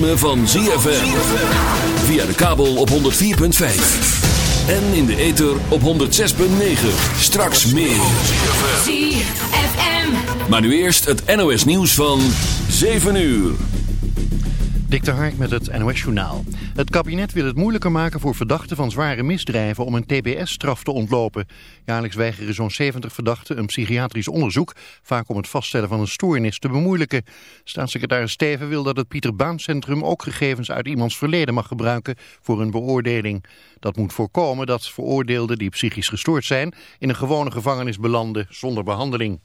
ritme van ZFM. Via de kabel op 104.5. En in de ether op 106.9. Straks meer. ZFM. Maar nu eerst het NOS nieuws van 7 uur. Dik de Hark met het NOS-journaal. Het kabinet wil het moeilijker maken voor verdachten van zware misdrijven om een tbs-straf te ontlopen. Jaarlijks weigeren zo'n 70 verdachten een psychiatrisch onderzoek, vaak om het vaststellen van een stoornis te bemoeilijken. Staatssecretaris Steven wil dat het Pieter Baan Centrum ook gegevens uit iemands verleden mag gebruiken voor een beoordeling. Dat moet voorkomen dat veroordeelden die psychisch gestoord zijn in een gewone gevangenis belanden zonder behandeling.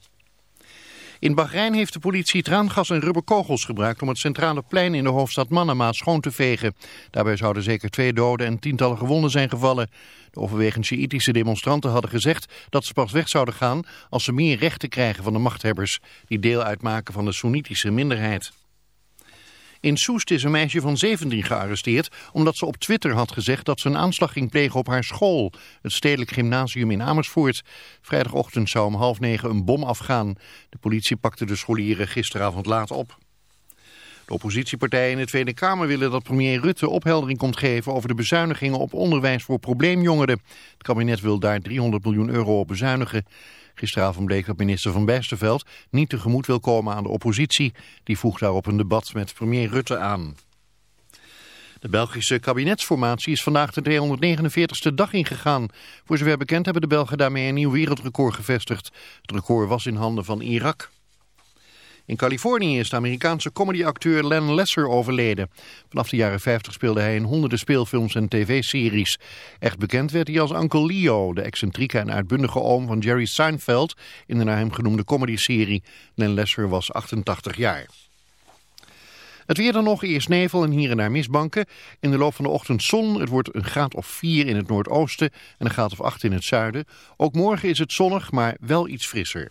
In Bahrein heeft de politie traangas en rubberkogels gebruikt om het centrale plein in de hoofdstad Manama schoon te vegen. Daarbij zouden zeker twee doden en tientallen gewonden zijn gevallen. De overwegend Sjiïtische demonstranten hadden gezegd dat ze pas weg zouden gaan als ze meer rechten krijgen van de machthebbers, die deel uitmaken van de Soenitische minderheid. In Soest is een meisje van 17 gearresteerd omdat ze op Twitter had gezegd dat ze een aanslag ging plegen op haar school, het Stedelijk Gymnasium in Amersfoort. Vrijdagochtend zou om half negen een bom afgaan. De politie pakte de scholieren gisteravond laat op. De oppositiepartijen in de Tweede Kamer willen dat premier Rutte opheldering komt geven over de bezuinigingen op onderwijs voor probleemjongeren. Het kabinet wil daar 300 miljoen euro op bezuinigen. Gisteravond bleek dat minister Van Bijsterveld niet tegemoet wil komen aan de oppositie. Die voegt daarop een debat met premier Rutte aan. De Belgische kabinetsformatie is vandaag de 249ste dag ingegaan. Voor zover bekend hebben de Belgen daarmee een nieuw wereldrecord gevestigd. Het record was in handen van Irak. In Californië is de Amerikaanse comedyacteur Len Lesser overleden. Vanaf de jaren 50 speelde hij in honderden speelfilms en tv-series. Echt bekend werd hij als Uncle Leo, de excentrieke en uitbundige oom van Jerry Seinfeld in de naar hem genoemde comedyserie. Len Lesser was 88 jaar. Het weer dan nog, eerst nevel en hier en daar mistbanken. In de loop van de ochtend zon, het wordt een graad of 4 in het noordoosten en een graad of 8 in het zuiden. Ook morgen is het zonnig, maar wel iets frisser.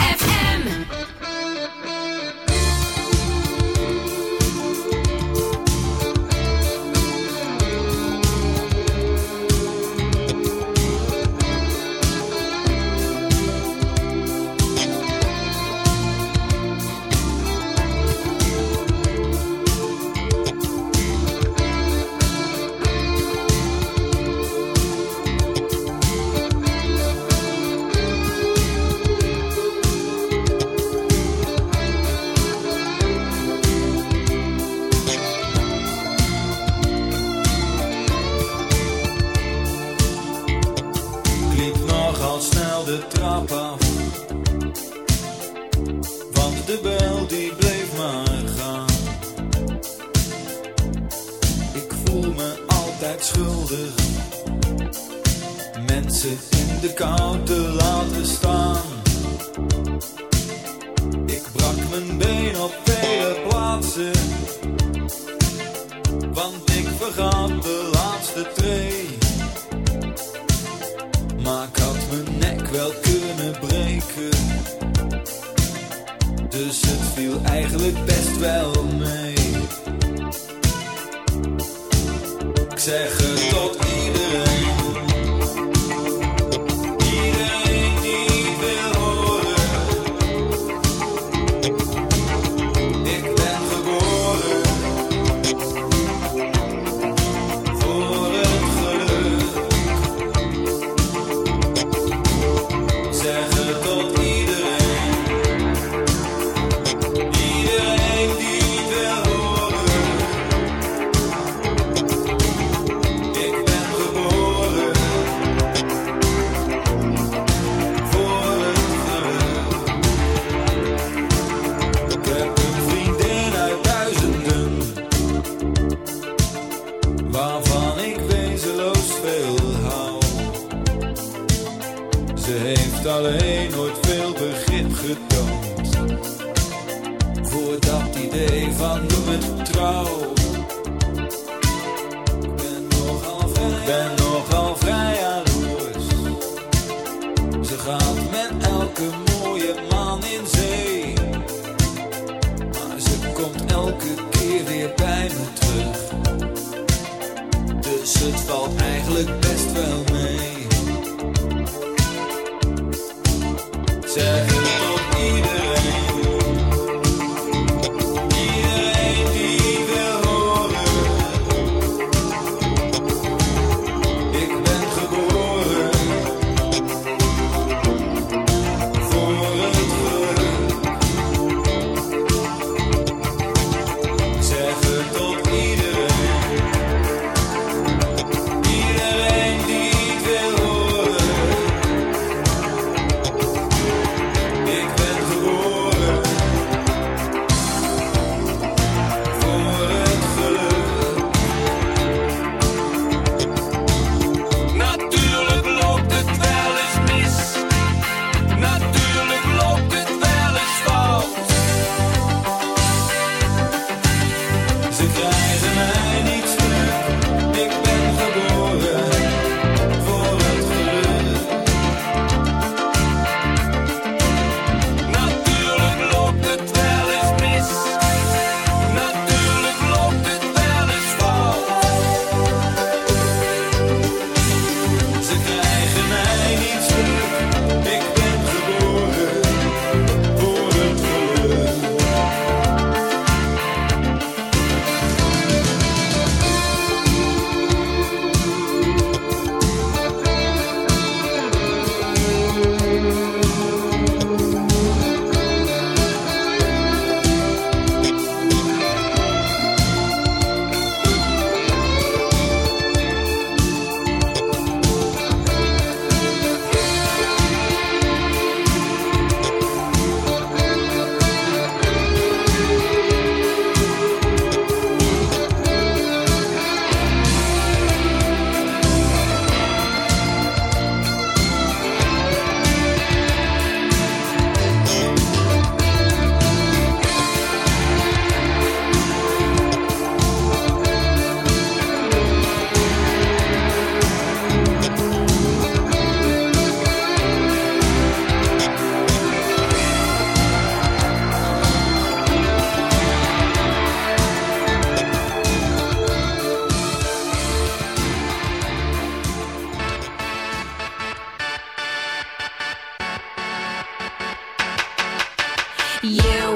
You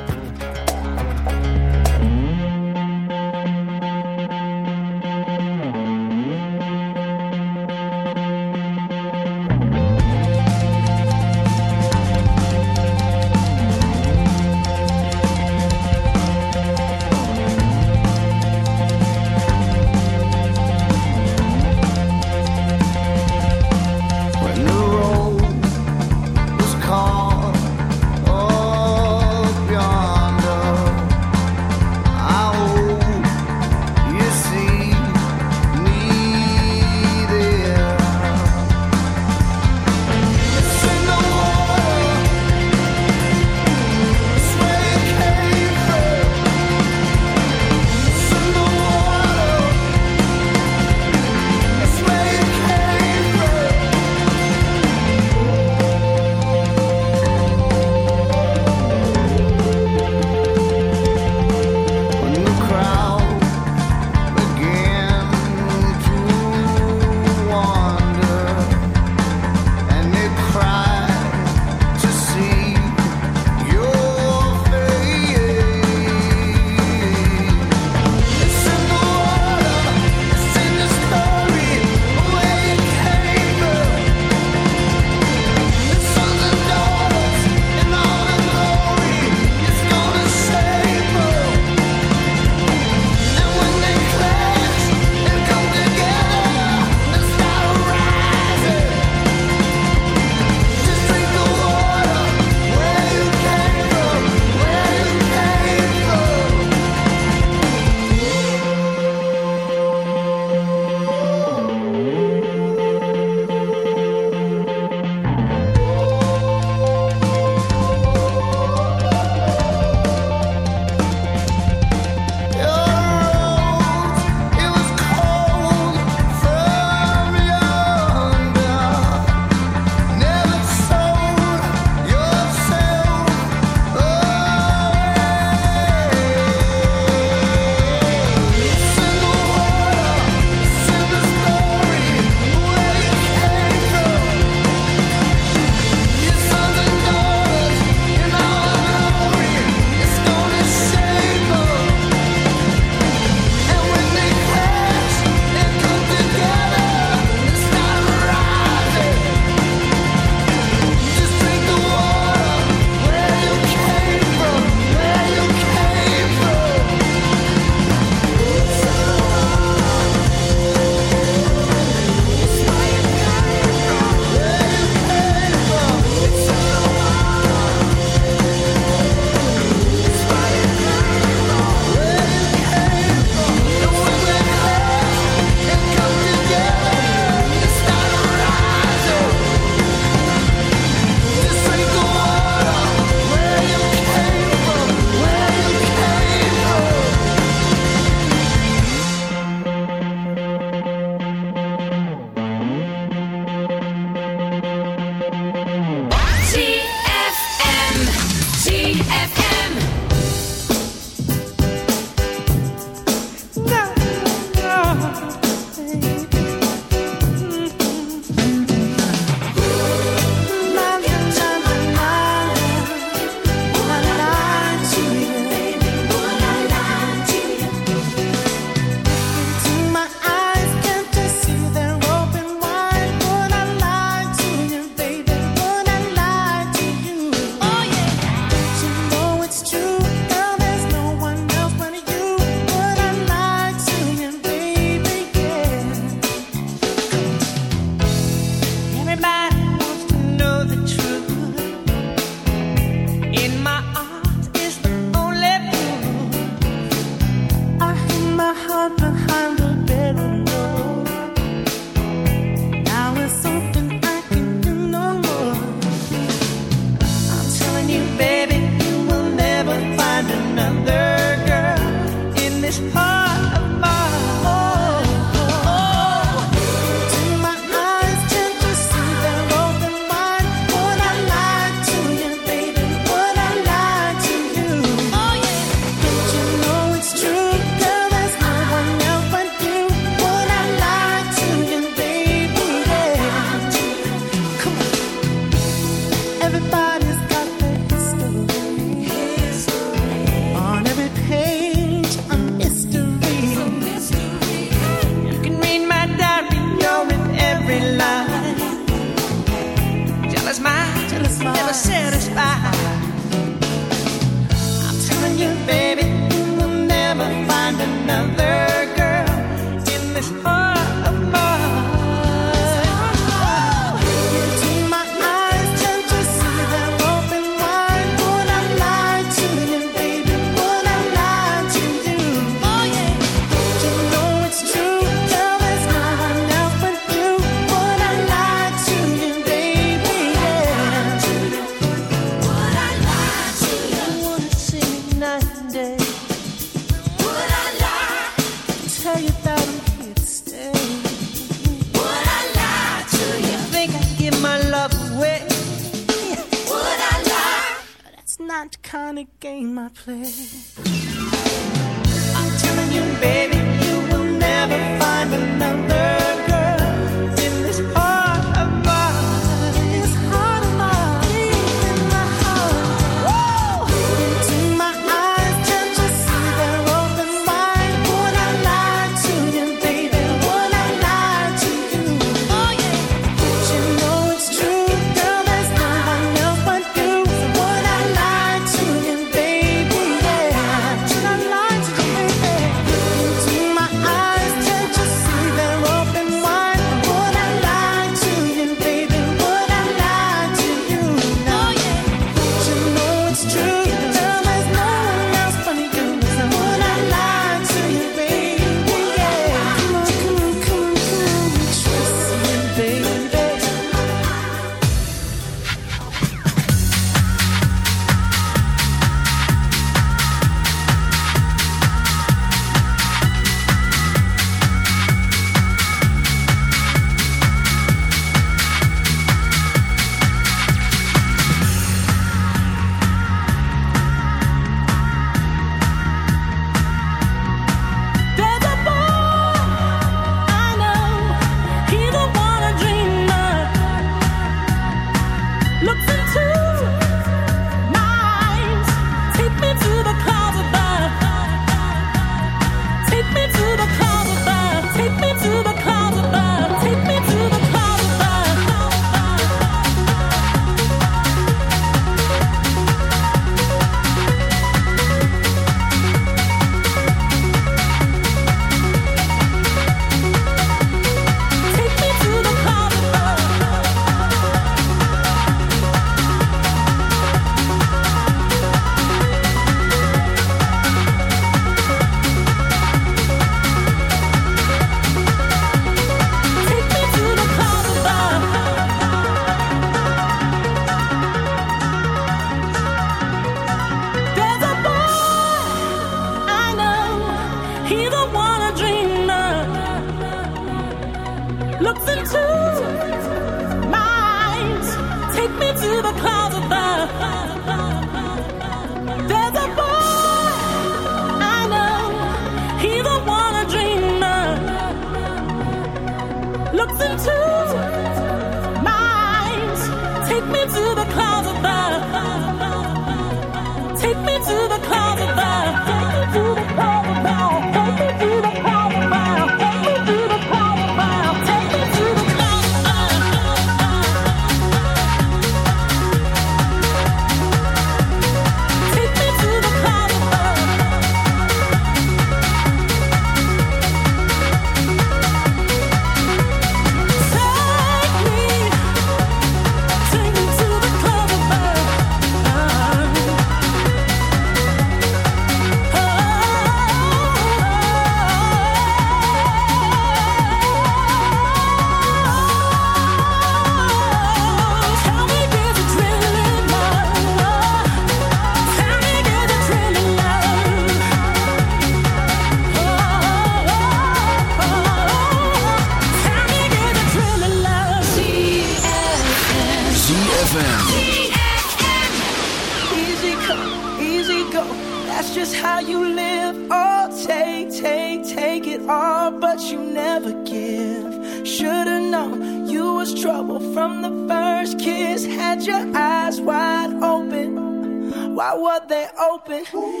open?